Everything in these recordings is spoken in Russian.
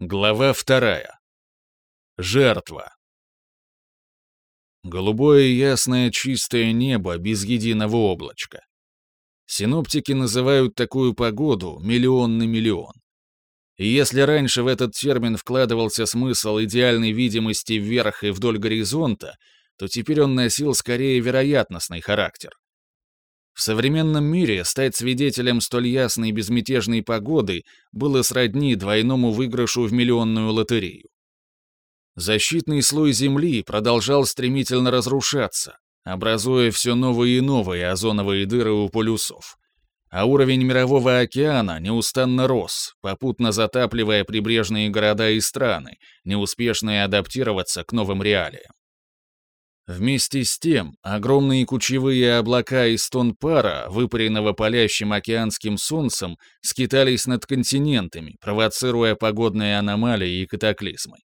Глава вторая. Жертва. Голубое ясное чистое небо без единого облачка. Синоптики называют такую погоду миллионный миллион. И если раньше в этот термин вкладывался смысл идеальной видимости вверх и вдоль горизонта, то теперь он носил скорее вероятностный характер. В современном мире стать свидетелем столь ясной безмятежной погоды было сродни двойному выигрышу в миллионную лотерею. Защитный слой Земли продолжал стремительно разрушаться, образуя все новые и новые озоновые дыры у полюсов. А уровень мирового океана неустанно рос, попутно затапливая прибрежные города и страны, не успешные адаптироваться к новым реалиям. Вместе с тем, огромные кучевые облака из тон пара, выпаренного палящим океанским солнцем, скитались над континентами, провоцируя погодные аномалии и катаклизмы.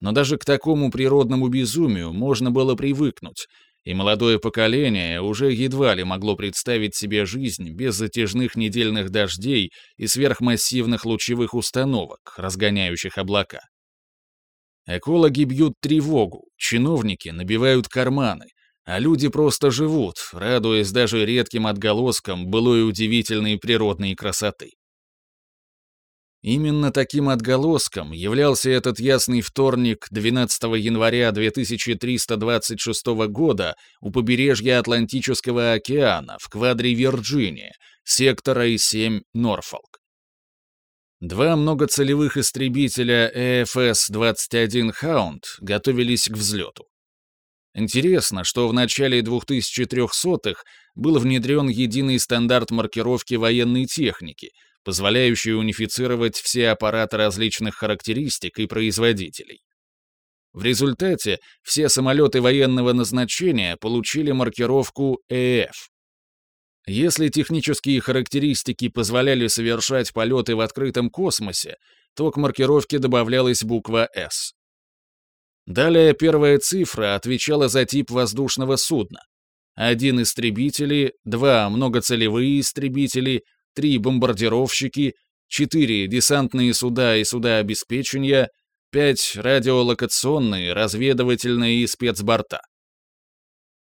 Но даже к такому природному безумию можно было привыкнуть, и молодое поколение уже едва ли могло представить себе жизнь без затяжных недельных дождей и сверхмассивных лучевых установок, разгоняющих облака. Экологи бьют тревогу, чиновники набивают карманы, а люди просто живут, радуясь даже редким отголоскам былой удивительной природной красоты. Именно таким отголоском являлся этот ясный вторник 12 января 2326 года у побережья Атлантического океана в квадре Вирджиния, сектора И-7 Норфолк. Два многоцелевых истребителя EFS-21 Hound готовились к взлету. Интересно, что в начале 2300-х был внедрен единый стандарт маркировки военной техники, позволяющий унифицировать все аппараты различных характеристик и производителей. В результате все самолеты военного назначения получили маркировку EF если технические характеристики позволяли совершать полеты в открытом космосе, то к маркировке добавлялась буква «С». Далее первая цифра отвечала за тип воздушного судна. Один истребители, два многоцелевые истребители, три бомбардировщики, четыре десантные суда и суда обеспечения, пять радиолокационные, разведывательные и спецборта.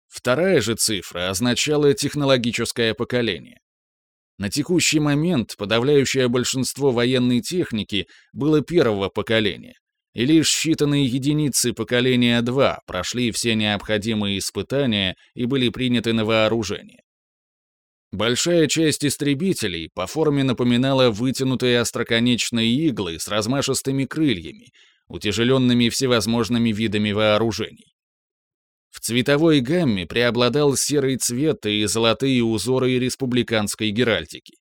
Вторая же цифра означала технологическое поколение. На текущий момент подавляющее большинство военной техники было первого поколения, и лишь считанные единицы поколения 2 прошли все необходимые испытания и были приняты на вооружение. Большая часть истребителей по форме напоминала вытянутые остроконечные иглы с размашистыми крыльями, утяжеленными всевозможными видами вооружений. В цветовой гамме преобладал серый цвет и золотые узоры республиканской геральдики.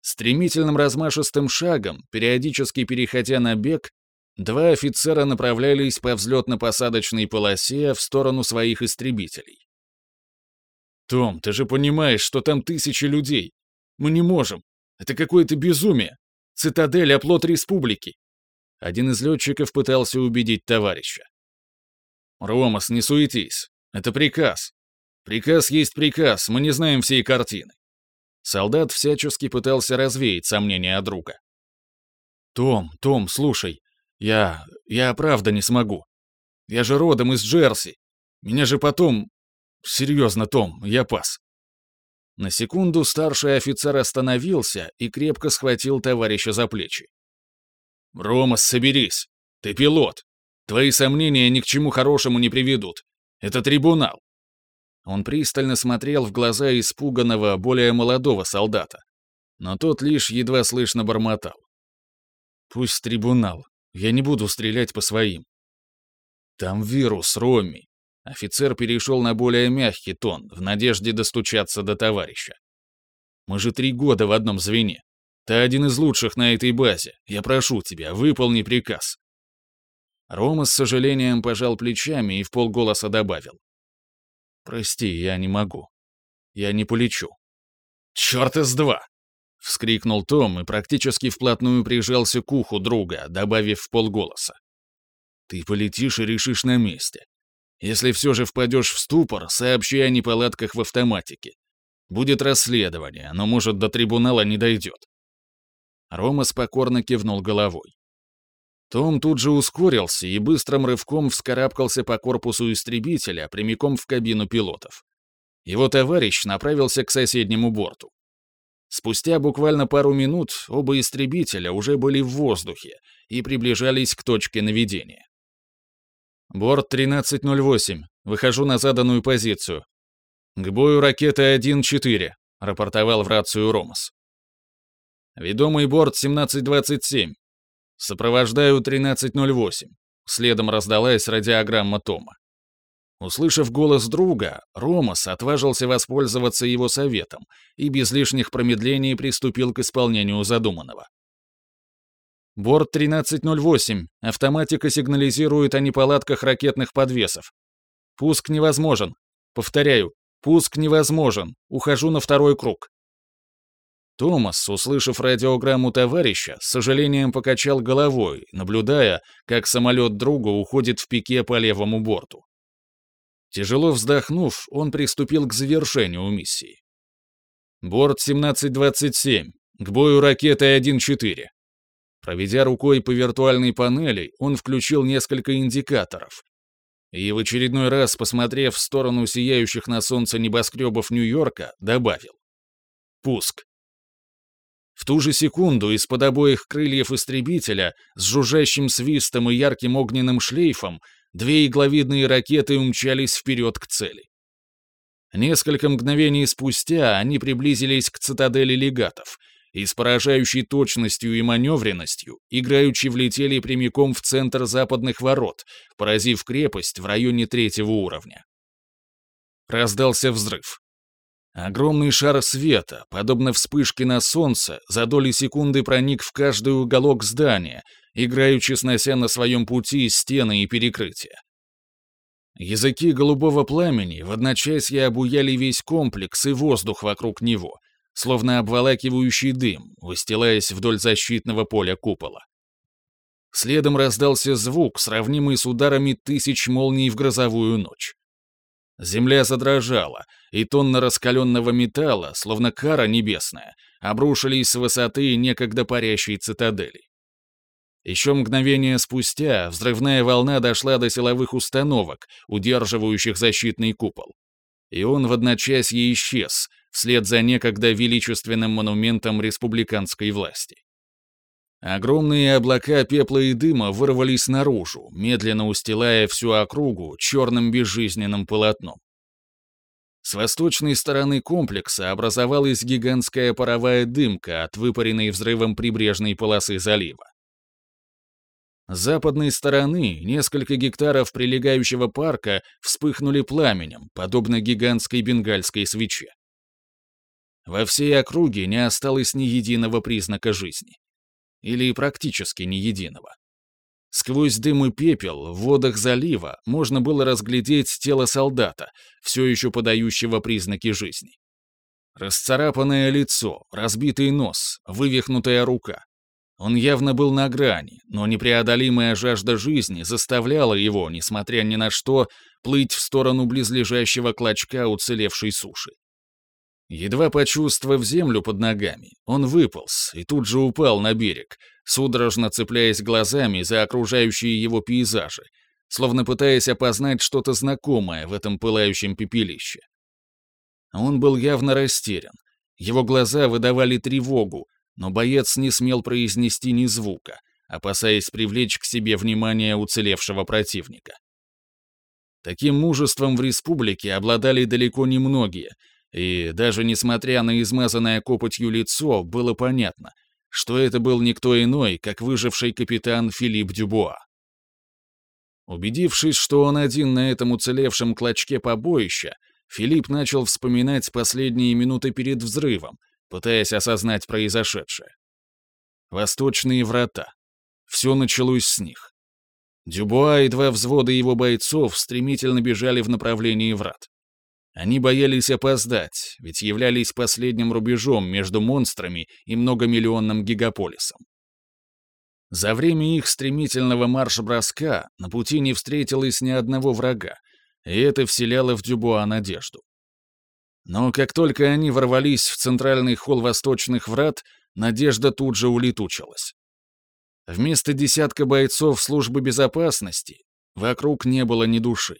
Стремительным размашистым шагом, периодически переходя на бег, два офицера направлялись по взлетно-посадочной полосе в сторону своих истребителей. «Том, ты же понимаешь, что там тысячи людей. Мы не можем. Это какое-то безумие. Цитадель — оплот республики». Один из летчиков пытался убедить товарища. «Ромас, не суетись. Это приказ. Приказ есть приказ, мы не знаем всей картины». Солдат всячески пытался развеять сомнения друга. «Том, Том, слушай, я... я правда не смогу. Я же родом из Джерси. Меня же потом... Серьезно, Том, я пас». На секунду старший офицер остановился и крепко схватил товарища за плечи. «Ромас, соберись. Ты пилот. Твои сомнения ни к чему хорошему не приведут. Это трибунал». Он пристально смотрел в глаза испуганного, более молодого солдата. Но тот лишь едва слышно бормотал. «Пусть трибунал. Я не буду стрелять по своим». «Там вирус, Роми». Офицер перешел на более мягкий тон, в надежде достучаться до товарища. «Мы же три года в одном звене. Ты один из лучших на этой базе. Я прошу тебя, выполни приказ». Рома с сожалением пожал плечами и в полголоса добавил. «Прости, я не могу. Я не полечу». «Черт из два!» — вскрикнул Том и практически вплотную прижался к уху друга, добавив в полголоса. «Ты полетишь и решишь на месте. Если все же впадешь в ступор, сообщи о неполадках в автоматике. Будет расследование, но, может, до трибунала не дойдет». Рома покорно кивнул головой. Том тут же ускорился и быстрым рывком вскарабкался по корпусу истребителя прямиком в кабину пилотов. Его товарищ направился к соседнему борту. Спустя буквально пару минут оба истребителя уже были в воздухе и приближались к точке наведения. «Борт 1308. Выхожу на заданную позицию. К бою ракеты 1-4», — рапортовал в рацию Ромас. «Ведомый борт 1727. Сопровождаю 1308. Следом раздалась радиограмма Тома. Услышав голос друга, Ромас отважился воспользоваться его советом и без лишних промедлений приступил к исполнению задуманного. Борт 1308. Автоматика сигнализирует о неполадках ракетных подвесов. Пуск невозможен. Повторяю, пуск невозможен. Ухожу на второй круг. Томас, услышав радиограмму товарища, с сожалением покачал головой, наблюдая, как самолет друга уходит в пике по левому борту. Тяжело вздохнув, он приступил к завершению миссии. Борт 1727, к бою ракеты 1-4. Проведя рукой по виртуальной панели, он включил несколько индикаторов. И в очередной раз, посмотрев в сторону сияющих на солнце небоскребов Нью-Йорка, добавил. Пуск. В ту же секунду из-под обоих крыльев истребителя с жужжащим свистом и ярким огненным шлейфом две игловидные ракеты умчались вперед к цели. Несколько мгновений спустя они приблизились к цитадели легатов и с поражающей точностью и маневренностью играючи влетели прямиком в центр западных ворот, поразив крепость в районе третьего уровня. Раздался взрыв. Огромный шар света, подобно вспышке на солнце, за доли секунды проник в каждый уголок здания, играючи снося на своем пути стены и перекрытия. Языки голубого пламени в одночасье обуяли весь комплекс и воздух вокруг него, словно обволакивающий дым, выстилаясь вдоль защитного поля купола. Следом раздался звук, сравнимый с ударами тысяч молний в грозовую ночь. Земля задрожала, и тонны раскаленного металла, словно кара небесная, обрушились с высоты некогда парящей цитадели. Еще мгновение спустя взрывная волна дошла до силовых установок, удерживающих защитный купол. И он в одночасье исчез, вслед за некогда величественным монументом республиканской власти. Огромные облака пепла и дыма вырвались наружу, медленно устилая всю округу черным безжизненным полотном. С восточной стороны комплекса образовалась гигантская паровая дымка от выпаренной взрывом прибрежной полосы залива. С западной стороны несколько гектаров прилегающего парка вспыхнули пламенем, подобно гигантской бенгальской свече. Во всей округе не осталось ни единого признака жизни или практически ни единого. Сквозь дым и пепел в водах залива можно было разглядеть тело солдата, все еще подающего признаки жизни. Расцарапанное лицо, разбитый нос, вывихнутая рука. Он явно был на грани, но непреодолимая жажда жизни заставляла его, несмотря ни на что, плыть в сторону близлежащего клочка уцелевшей суши. Едва почувствовав землю под ногами, он выполз и тут же упал на берег, судорожно цепляясь глазами за окружающие его пейзажи, словно пытаясь опознать что-то знакомое в этом пылающем пепелище. Он был явно растерян. Его глаза выдавали тревогу, но боец не смел произнести ни звука, опасаясь привлечь к себе внимание уцелевшего противника. Таким мужеством в республике обладали далеко не многие, и даже несмотря на измазанное копотью лицо, было понятно, что это был никто иной, как выживший капитан Филипп Дюбуа. Убедившись, что он один на этом уцелевшем клочке побоища, Филипп начал вспоминать последние минуты перед взрывом, пытаясь осознать произошедшее. Восточные врата. Все началось с них. Дюбуа и два взвода его бойцов стремительно бежали в направлении врат. Они боялись опоздать, ведь являлись последним рубежом между монстрами и многомиллионным гигаполисом. За время их стремительного марш-броска на пути не встретилось ни одного врага, и это вселяло в Дюбуа надежду. Но как только они ворвались в центральный холл восточных врат, надежда тут же улетучилась. Вместо десятка бойцов службы безопасности вокруг не было ни души.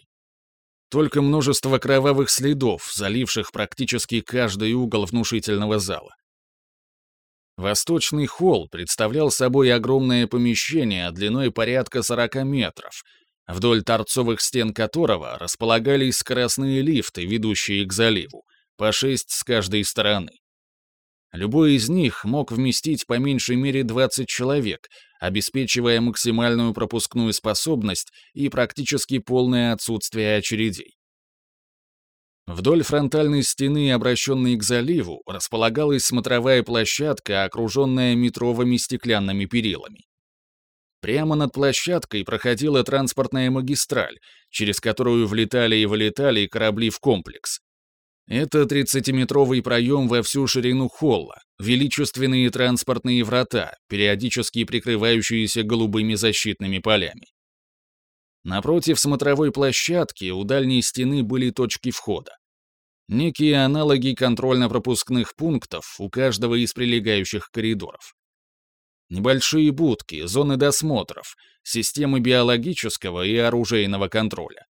Только множество кровавых следов, заливших практически каждый угол внушительного зала. Восточный холл представлял собой огромное помещение длиной порядка 40 метров, вдоль торцовых стен которого располагались скоростные лифты, ведущие к заливу, по шесть с каждой стороны. Любой из них мог вместить по меньшей мере 20 человек, обеспечивая максимальную пропускную способность и практически полное отсутствие очередей. Вдоль фронтальной стены, обращенной к заливу, располагалась смотровая площадка, окруженная метровыми стеклянными перилами. Прямо над площадкой проходила транспортная магистраль, через которую влетали и вылетали корабли в комплекс. Это 30-метровый проем во всю ширину холла, величественные транспортные врата, периодически прикрывающиеся голубыми защитными полями. Напротив смотровой площадки у дальней стены были точки входа. Некие аналоги контрольно-пропускных пунктов у каждого из прилегающих коридоров. Небольшие будки, зоны досмотров, системы биологического и оружейного контроля.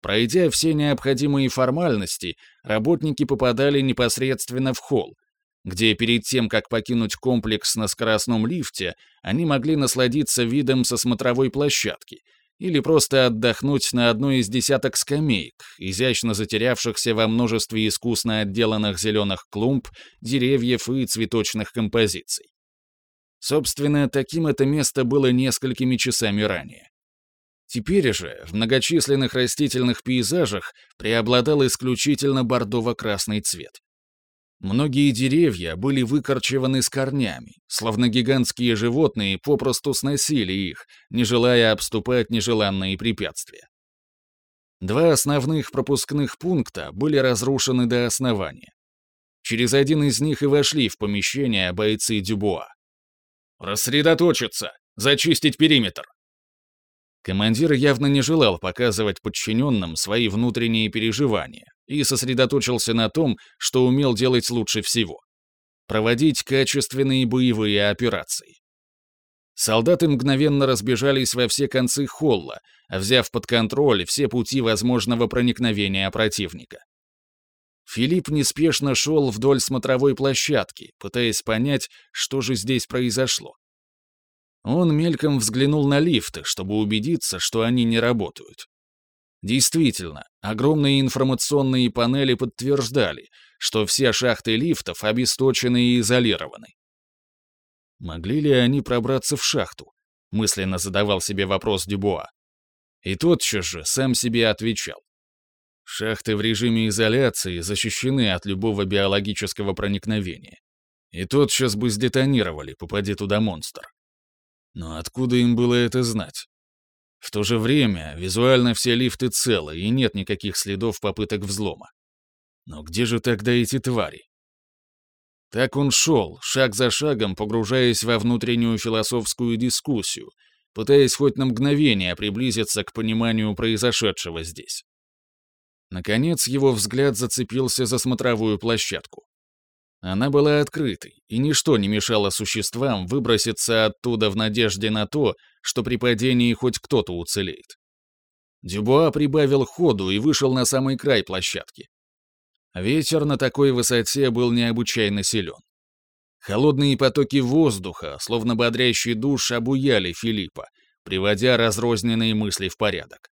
Пройдя все необходимые формальности, работники попадали непосредственно в холл, где перед тем, как покинуть комплекс на скоростном лифте, они могли насладиться видом со смотровой площадки — или просто отдохнуть на одной из десяток скамеек, изящно затерявшихся во множестве искусно отделанных зеленых клумб, деревьев и цветочных композиций. Собственно, таким это место было несколькими часами ранее. Теперь же в многочисленных растительных пейзажах преобладал исключительно бордово-красный цвет. Многие деревья были выкорчеваны с корнями, словно гигантские животные попросту сносили их, не желая обступать нежеланные препятствия. Два основных пропускных пункта были разрушены до основания. Через один из них и вошли в помещение бойцы Дюбуа. «Рассредоточиться! Зачистить периметр!» Командир явно не желал показывать подчиненным свои внутренние переживания и сосредоточился на том, что умел делать лучше всего — проводить качественные боевые операции. Солдаты мгновенно разбежались во все концы холла, взяв под контроль все пути возможного проникновения противника. Филипп неспешно шел вдоль смотровой площадки, пытаясь понять, что же здесь произошло. Он мельком взглянул на лифты, чтобы убедиться, что они не работают. Действительно, огромные информационные панели подтверждали, что все шахты лифтов обесточены и изолированы. Могли ли они пробраться в шахту? Мысленно задавал себе вопрос Дюбуа. И тотчас же сам себе отвечал. Шахты в режиме изоляции защищены от любого биологического проникновения. И тотчас бы сдетонировали, попади туда монстр. Но откуда им было это знать? В то же время визуально все лифты целы и нет никаких следов попыток взлома. Но где же тогда эти твари? Так он шел, шаг за шагом погружаясь во внутреннюю философскую дискуссию, пытаясь хоть на мгновение приблизиться к пониманию произошедшего здесь. Наконец его взгляд зацепился за смотровую площадку. Она была открытой, и ничто не мешало существам выброситься оттуда в надежде на то, что при падении хоть кто-то уцелеет. Дюбуа прибавил ходу и вышел на самый край площадки. Ветер на такой высоте был необычайно силен. Холодные потоки воздуха, словно бодрящий душ, обуяли Филиппа, приводя разрозненные мысли в порядок.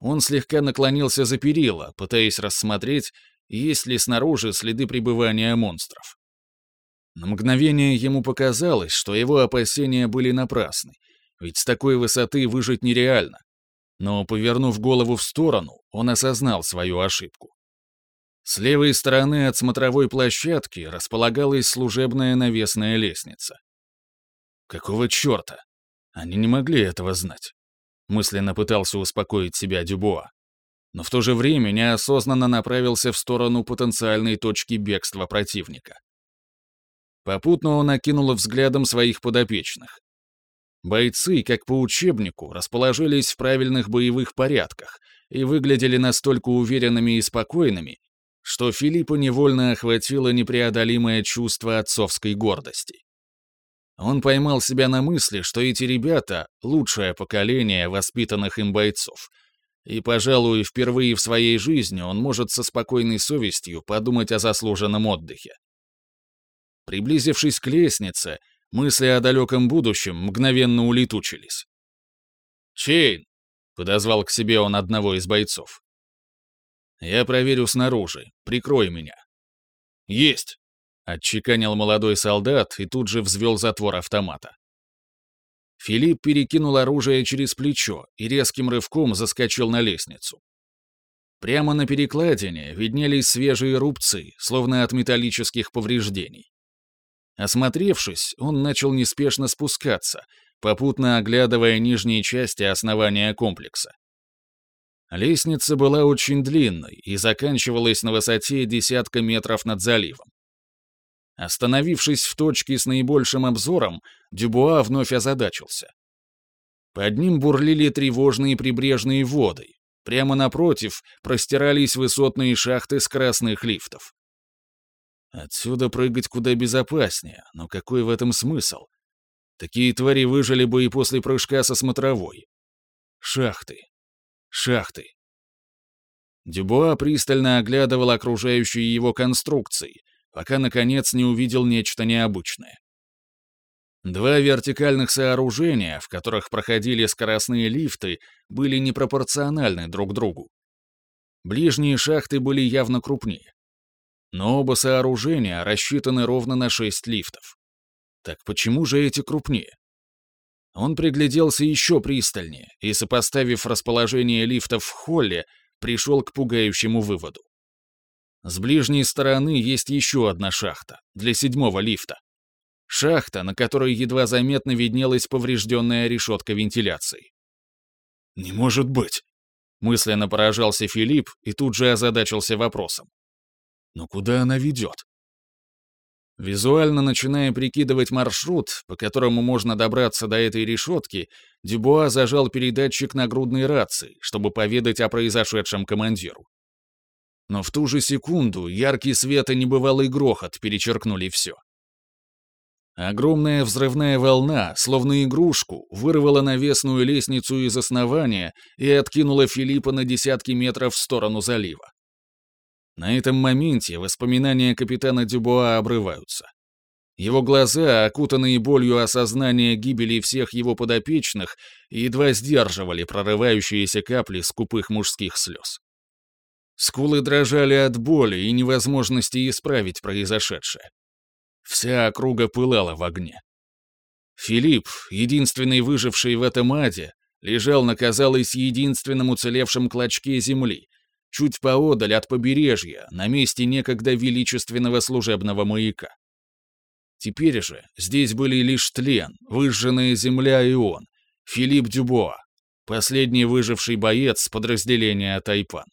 Он слегка наклонился за перила, пытаясь рассмотреть, есть ли снаружи следы пребывания монстров. На мгновение ему показалось, что его опасения были напрасны, ведь с такой высоты выжить нереально. Но, повернув голову в сторону, он осознал свою ошибку. С левой стороны от смотровой площадки располагалась служебная навесная лестница. Какого черта? Они не могли этого знать. Мысленно пытался успокоить себя Дюбуа но в то же время неосознанно направился в сторону потенциальной точки бегства противника. Попутно он окинул взглядом своих подопечных. Бойцы, как по учебнику, расположились в правильных боевых порядках и выглядели настолько уверенными и спокойными, что Филиппа невольно охватило непреодолимое чувство отцовской гордости. Он поймал себя на мысли, что эти ребята — лучшее поколение воспитанных им бойцов. И, пожалуй, впервые в своей жизни он может со спокойной совестью подумать о заслуженном отдыхе. Приблизившись к лестнице, мысли о далеком будущем мгновенно улетучились. «Чейн!» — подозвал к себе он одного из бойцов. «Я проверю снаружи. Прикрой меня». «Есть!» — отчеканил молодой солдат и тут же взвел затвор автомата. Филипп перекинул оружие через плечо и резким рывком заскочил на лестницу. Прямо на перекладине виднелись свежие рубцы, словно от металлических повреждений. Осмотревшись, он начал неспешно спускаться, попутно оглядывая нижние части основания комплекса. Лестница была очень длинной и заканчивалась на высоте десятка метров над заливом. Остановившись в точке с наибольшим обзором, Дюбуа вновь озадачился. Под ним бурлили тревожные прибрежные воды. Прямо напротив простирались высотные шахты скоростных лифтов. Отсюда прыгать куда безопаснее, но какой в этом смысл? Такие твари выжили бы и после прыжка со смотровой. Шахты. Шахты. Дюбуа пристально оглядывал окружающие его конструкции, пока, наконец, не увидел нечто необычное. Два вертикальных сооружения, в которых проходили скоростные лифты, были непропорциональны друг другу. Ближние шахты были явно крупнее. Но оба сооружения рассчитаны ровно на шесть лифтов. Так почему же эти крупнее? Он пригляделся еще пристальнее и, сопоставив расположение лифтов в холле, пришел к пугающему выводу. С ближней стороны есть еще одна шахта, для седьмого лифта. Шахта, на которой едва заметно виднелась поврежденная решетка вентиляции. «Не может быть!» — мысленно поражался Филипп и тут же озадачился вопросом. «Но куда она ведет?» Визуально начиная прикидывать маршрут, по которому можно добраться до этой решетки, Дюбуа зажал передатчик на грудной рации, чтобы поведать о произошедшем командиру. Но в ту же секунду яркий свет и небывалый грохот перечеркнули все. Огромная взрывная волна, словно игрушку, вырвала навесную лестницу из основания и откинула Филиппа на десятки метров в сторону залива. На этом моменте воспоминания капитана Дюбуа обрываются. Его глаза, окутанные болью осознания гибели всех его подопечных, едва сдерживали прорывающиеся капли скупых мужских слез. Скулы дрожали от боли и невозможности исправить произошедшее. Вся округа пылала в огне. Филипп, единственный выживший в этом аде, лежал на, казалось, единственном уцелевшем клочке земли, чуть поодаль от побережья, на месте некогда величественного служебного маяка. Теперь же здесь были лишь тлен, выжженная земля и он, Филипп Дюбуа, последний выживший боец подразделения Тайпан.